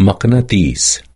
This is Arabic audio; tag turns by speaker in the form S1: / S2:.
S1: مقناطيس.